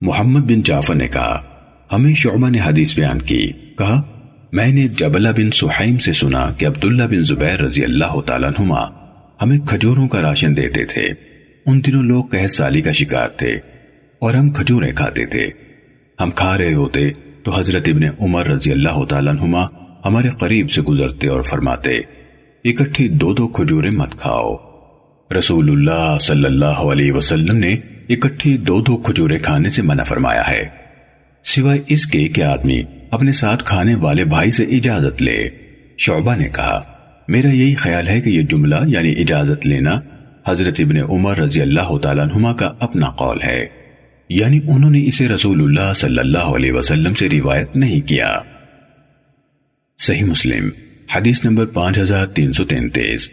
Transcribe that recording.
محمد بن جعفر نے کہا، ہمیں شعبہ نے حدیث بیان کی۔ کہا، میں نے جبلہ بن سحیم سے سنا کہ عبداللہ بن زبیر رضی اللہ تعالیٰ عنہما ہمیں کھجوروں کا راشن دیتے تھے۔ ان دنوں لوگ قحط سالی کا شکار تھے اور ہم کھجوریں کھاتے تھے۔ ہم کھا رہے ہوتے تو حضرت ابن عمر رضی اللہ تعالیٰ عنہما ہمارے قریب سے گزرتے اور فرماتے اکٹھی دو دو کھجوریں مت کھاؤ۔ رسول اللہ صلی اللہ علیہ وسلم نے اکٹھی دو دو کھجوریں کھانے سے منع فرمایا ہے۔ سوائے اس کے کہ آدمی اپنے ساتھ کھانے والے بھائی سے اجازت لے۔ شعبہ نے کہا، میرا یہی خیال ہے کہ یہ جملہ یعنی اجازت لینا حضرت ابن عمر رضی اللہ تعالیٰ عنہما کا اپنا قول ہے۔ یعنی انہوں نے اسے رسول اللہ صلی اللہ علیہ وسلم سے روایت نہیں کیا۔ صحیح مسلم، حدیث نمبر پانچ ہزار تین سو تینتیس۔